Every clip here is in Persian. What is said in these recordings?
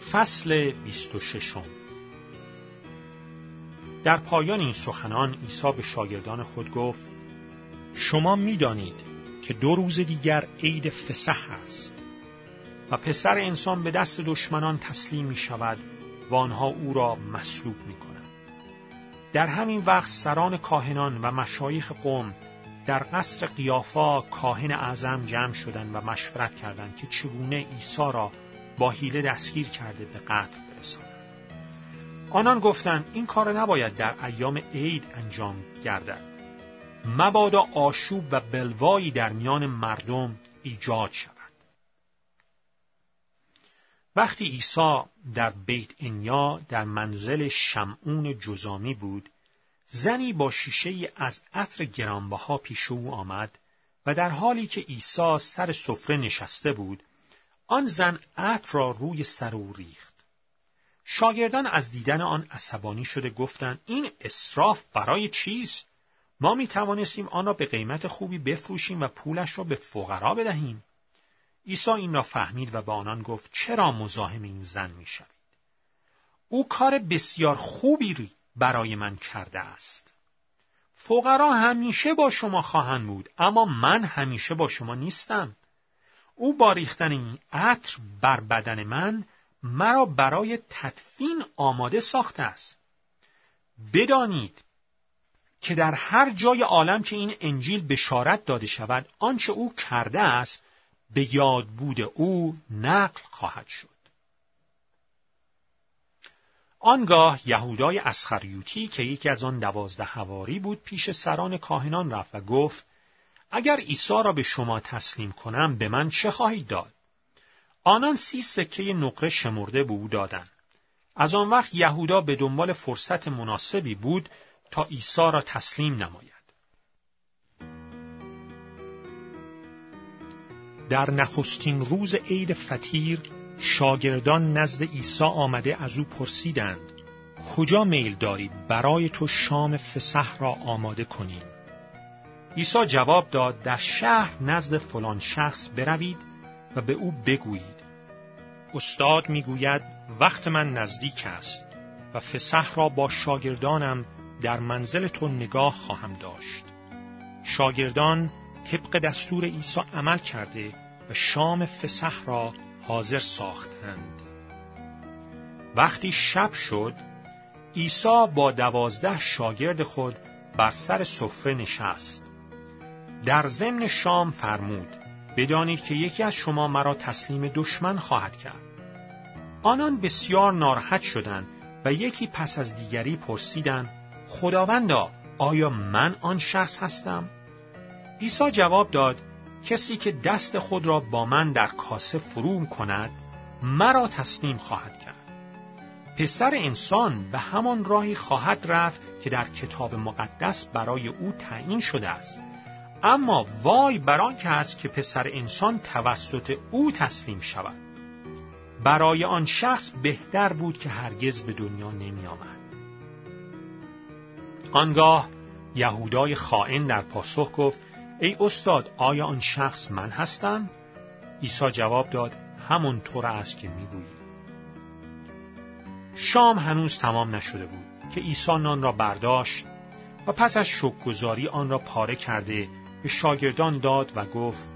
فصل 26 در پایان این سخنان عیسی به شاگردان خود گفت شما می‌دانید که دو روز دیگر عید فسح است و پسر انسان به دست دشمنان تسلیم می شود و آنها او را مصلوب می کنند. در همین وقت سران کاهنان و مشایخ قوم در قصر قیافا کاهن اعظم جمع شدند و مشورت کردند که چگونه عیسی را با حیله دستگیر کرده به قتل برسانند. آنان گفتند این کار نباید در ایام عید انجام گردد. مبادا آشوب و بلوایی در میان مردم ایجاد شود. وقتی عیسی در بیت انیا در منزل شمعون جزامی بود، زنی با شیشه از عطر گرانبها پیش او آمد و در حالی که عیسی سر سفره نشسته بود، آن زن عطر را روی سر او ریخت. شاگردان از دیدن آن عصبانی شده گفتند این اصراف برای چیست؟ ما می توانستیم آن را به قیمت خوبی بفروشیم و پولش را به فقرا بدهیم. عیسی این را فهمید و به آنان گفت چرا مزاحم این زن می شوید؟ او کار بسیار خوبی برای من کرده است. فقرا همیشه با شما خواهند بود اما من همیشه با شما نیستم. او با ریختن این عطر بر بدن من مرا برای تدفین آماده ساخته است. بدانید که در هر جای عالم که این انجیل بشارت داده شود آنچه او کرده است به یاد بود او نقل خواهد شد. آنگاه یهودای اسخریوتی که یکی از آن دوازده هواری بود پیش سران کاهنان رفت و گفت اگر عیسی را به شما تسلیم کنم به من چه خواهید داد؟ آنان سی سکه نقره شمرده به او دادند. از آن وقت یهودا به دنبال فرصت مناسبی بود تا عیسی را تسلیم نماید. در نخستین روز عید فطیر شاگردان نزد عیسی آمده از او پرسیدند کجا میل دارید برای تو شام فسح را آماده کنیم عیسی جواب داد در شهر نزد فلان شخص بروید و به او بگویید استاد می‌گوید وقت من نزدیک است و فسح را با شاگردانم در منزل تو نگاه خواهم داشت شاگردان طبق دستور عیسی عمل کرده و شام فسح را حاضر ساختند. وقتی شب شد، عیسی با دوازده شاگرد خود بر سر سفره نشست. در ضمن شام فرمود، بدانید که یکی از شما مرا تسلیم دشمن خواهد کرد. آنان بسیار ناراحت شدند و یکی پس از دیگری پرسیدند خداوندا آیا من آن شخص هستم؟ عیسی جواب داد کسی که دست خود را با من در کاسه فرو کند مرا تسلیم خواهد کرد پسر انسان به همان راهی خواهد رفت که در کتاب مقدس برای او تعیین شده است اما وای بر آن کس که پسر انسان توسط او تسلیم شود برای آن شخص بهتر بود که هرگز به دنیا نمی آمد. آنگاه یهودای خائن در پاسخ گفت ای استاد آیا آن شخص من هستم؟ عیسی جواب داد همونطور است که می‌گویی. شام هنوز تمام نشده بود که عیسی نان را برداشت و پس از شکرگزاری آن را پاره کرده به شاگردان داد و گفت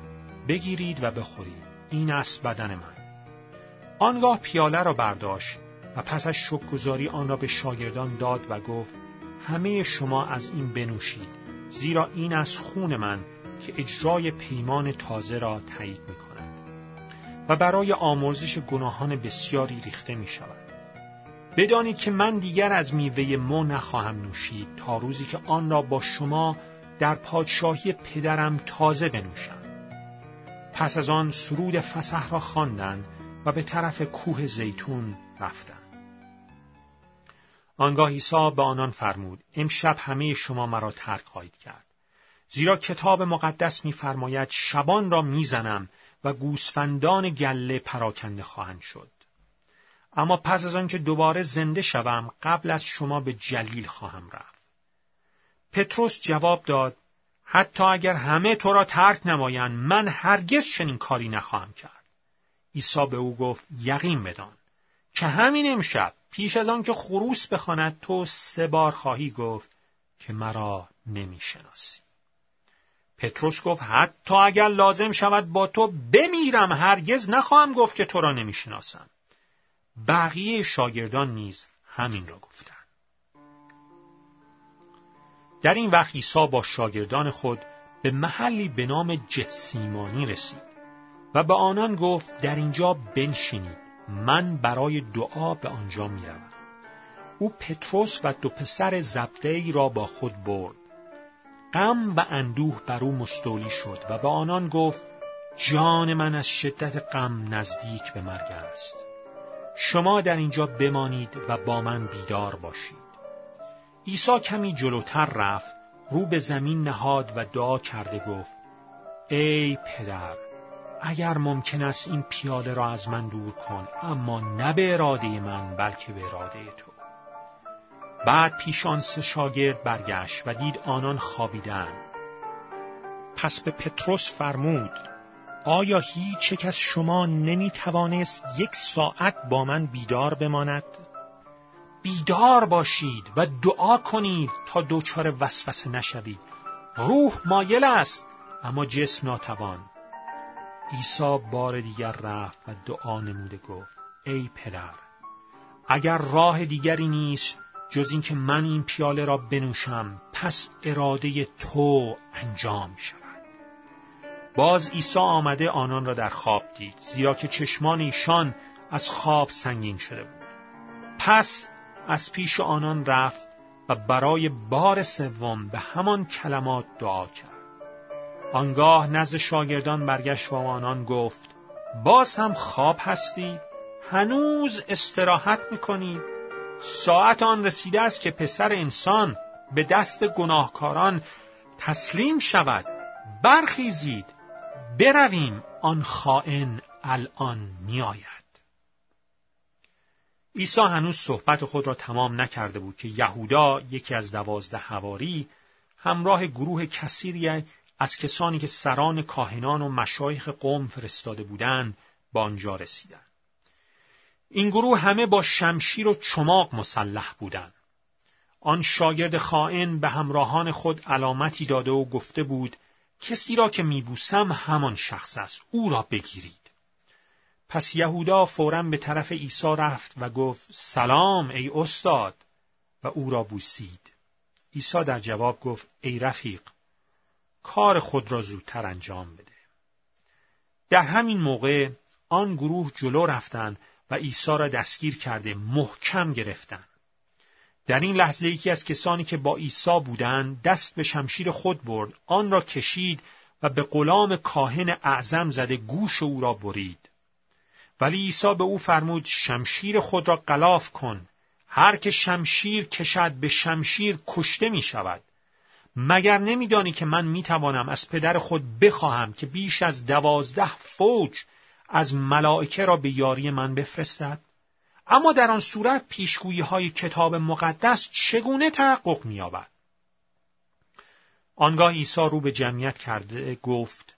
بگیرید و بخورید این است بدن من آنگاه پیاله را برداشت و پس از شکرگزاری آن را به شاگردان داد و گفت همه شما از این بنوشید زیرا این از خون من که اجرای پیمان تازه را تایید می کند و برای آمرزش گناهان بسیاری ریخته می شود. بدانید که من دیگر از میوه مو نخواهم نوشید تا روزی که آن را با شما در پادشاهی پدرم تازه بنوشم. پس از آن سرود فسح را خواندند و به طرف کوه زیتون رفتند. آنگاه عیسی به آنان فرمود امشب همه شما مرا ترک خواهید کرد زیرا کتاب مقدس می‌فرماید شبان را می‌زنم و گوسفندان گله پراکنده خواهند شد. اما پس از آنکه دوباره زنده شوم قبل از شما به جلیل خواهم رفت. پتروس جواب داد حتی اگر همه تو را ترک نمایند من هرگز چنین کاری نخواهم کرد. عیسی به او گفت یقین بدان که همین امشب پیش از آن که خروس بخواند تو سه بار خواهی گفت که مرا نمی‌شناسی. پتروس گفت حتی اگر لازم شود با تو بمیرم هرگز نخواهم گفت که تو را نمی‌شناسم. بقیه شاگردان نیز همین را گفتند. در این وقت عیسی با شاگردان خود به محلی به نام جتسیمانی رسید و به آنان گفت در اینجا بنشینید من برای دعا به آنجا می‌روم. او پتروس و دو پسر زبده را با خود برد. غم و اندوه بر او مستولی شد و به آنان گفت جان من از شدت غم نزدیک به مرگ است. شما در اینجا بمانید و با من بیدار باشید. عیسی کمی جلوتر رفت رو به زمین نهاد و دعا کرده گفت ای پدر اگر ممکن است این پیاله را از من دور کن اما نه به اراده من بلکه به اراده تو بعد پیشان سه شاگرد برگشت و دید آنان خوابیدن پس به پتروس فرمود آیا هیچ از شما نمی توانست یک ساعت با من بیدار بماند؟ بیدار باشید و دعا کنید تا دچار وسوسه نشوید. روح مایل است اما جسم ناتوان. عیسی بار دیگر رفت و دعا نموده گفت ای پدر اگر راه دیگری نیست جز اینکه من این پیاله را بنوشم پس اراده تو انجام شود باز عیسی آمده آنان را در خواب دید زیرا که چشمان ایشان از خواب سنگین شده بود پس از پیش آنان رفت و برای بار سوم به همان کلمات دعا کرد. آنگاه نزد شاگردان برگشت و آنان گفت باز هم خواب هستی؟ هنوز استراحت می‌کنید ساعت آن رسیده است که پسر انسان به دست گناهکاران تسلیم شود. برخیزید برویم. آن خائن الان میآید. عیسی هنوز صحبت خود را تمام نکرده بود که یهودا یکی از دوازده هواری همراه گروه کثیری از کسانی که سران کاهنان و مشایخ قوم فرستاده بودند با آنجا رسیدند. این گروه همه با شمشیر و چماق مسلح بودند. آن شاگرد خائن به همراهان خود علامتی داده و گفته بود کسی را که میبوسم همان شخص است او را بگیرید. پس یهودا فورا به طرف عیسی رفت و گفت سلام ای استاد. و او را بوسید. عیسی در جواب گفت ای رفیق کار خود را زودتر انجام بده. در همین موقع آن گروه جلو رفتند و عیسی را دستگیر کرده محکم گرفتند. در این لحظه یکی از کسانی که با عیسی بودند دست به شمشیر خود برد آن را کشید و به غلام کاهن اعظم زده گوش او را برید. ولی عیسی به او فرمود شمشیر خود را قلاف کن. هر که شمشیر کشد به شمشیر کشته می شود. مگر نمیدانی که من می توانم از پدر خود بخواهم که بیش از دوازده فوج از ملائکه را به یاری من بفرستد؟ اما در آن صورت پیشگویی های کتاب مقدس چگونه تحقق می‌یابد؟ آنگاه عیسی رو به جمعیت کرده گفت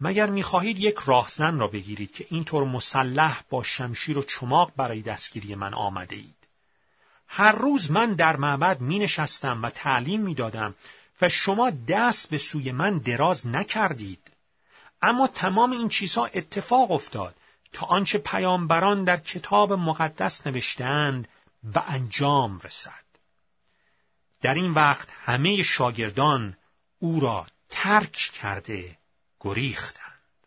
مگر می‌خواهید یک راهزن را بگیرید که اینطور مسلح با شمشیر و چماق برای دستگیری من آمده اید هر روز من در معبد می نشستم و تعلیم می دادم و شما دست به سوی من دراز نکردید اما تمام این چیزها اتفاق افتاد تا آنچه پیامبران در کتاب مقدس نوشتند و انجام رسد. در این وقت همه شاگردان او را ترک کرده گریختند.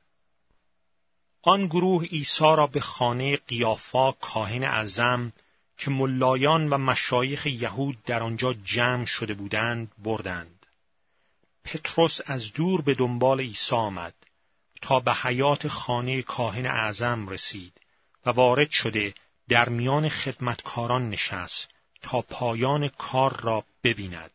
آن گروه عیسی را به خانه قیافا کاهن اعظم که ملایان و مشایخ یهود در آنجا جمع شده بودند بردند. پتروس از دور به دنبال عیسی آمد تا به حیات خانه کاهن اعظم رسید و وارد شده در میان خدمتکاران نشست تا پایان کار را ببیند.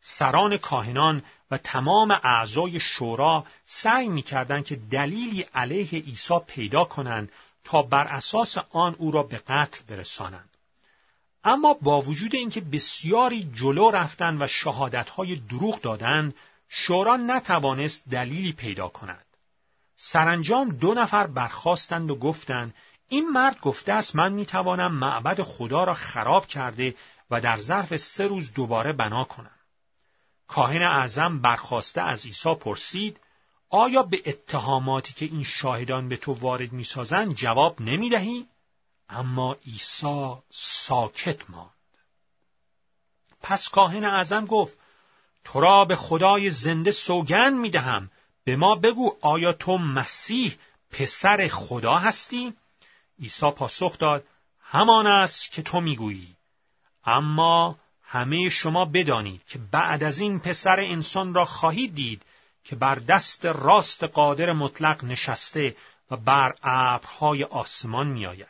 سران کاهنان و تمام اعضای شورا سعی می‌کردند که دلیلی علیه عیسی پیدا کنند تا بر اساس آن او را به قتل برسانند. اما با وجود اینکه بسیاری جلو رفتند و شهادتهای دروغ دادند، شورا نتوانست دلیلی پیدا کند. سرانجام دو نفر برخواستند و گفتند این مرد گفته است من می‌توانم معبد خدا را خراب کرده و در ظرف سه روز دوباره بنا کنم. کاهن اعظم برخواسته از عیسی پرسید آیا به اتهاماتی که این شاهدان به تو وارد می‌سازند جواب نمی‌دهی؟ اما عیسی ساکت ماند. پس کاهن اعظم گفت تو را به خدای زنده سوگند می‌دهم به ما بگو آیا تو مسیح پسر خدا هستی؟ عیسی پاسخ داد همان است که تو می‌گویی اما همه شما بدانید که بعد از این پسر انسان را خواهید دید که بر دست راست قادر مطلق نشسته و بر ابرهای آسمان میآید.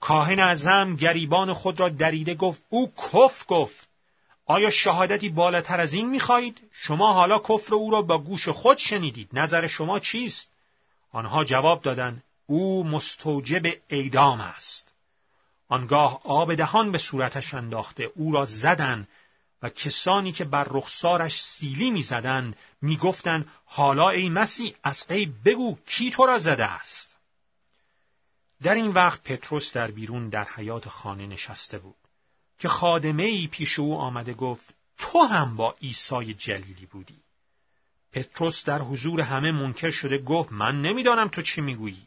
کاهن اعظم گریبان خود را دریده گفت او کف گفت آیا شهادتی بالاتر از این می‌خواهید؟ شما حالا کفر او را با گوش خود شنیدید. نظر شما چیست؟ آنها جواب دادند او مستوجب اعدام است. آنگاه آب دهان به صورتش انداخته او را زدن و کسانی که بر رخسارش سیلی می‌زدند می‌گفتند حالا ای مسیح از غیب بگو کی تو را زده است؟ در این وقت پتروس در بیرون در حیات خانه نشسته بود که خادمه ای پیش او آمده گفت تو هم با عیسی جلیلی بودی. پتروس در حضور همه منکر شده گفت من نمی‌دانم تو چی می‌گویی.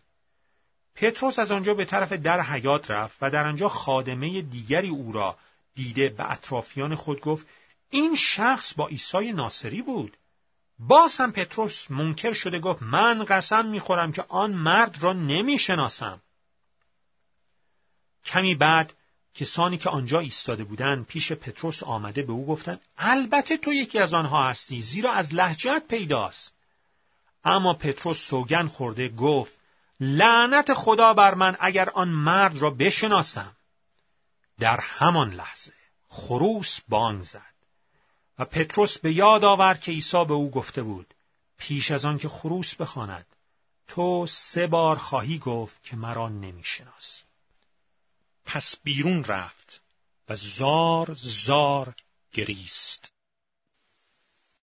پتروس از آنجا به طرف در حیات رفت و در آنجا خادمه دیگری او را دیده به اطرافیان خود گفت این شخص با عیسی ناصری بود. باز هم پتروس منکر شده گفت من قسم می‌خورم که آن مرد را نمی‌شناسم. کمی بعد کسانی که آنجا ایستاده بودند پیش پتروس آمده به او گفتند البته تو یکی از آنها هستی زیرا از لهجت پیداست. اما پتروس سوگن خورده گفت لعنت خدا بر من اگر آن مرد را بشناسم. در همان لحظه خروس بانگ زد و پتروس به یاد آورد که عیسی به او گفته بود پیش از آن که خروس بخواند تو سه بار خواهی گفت که مرا نمی‌شناسی. پس بیرون رفت و زار زار گریست.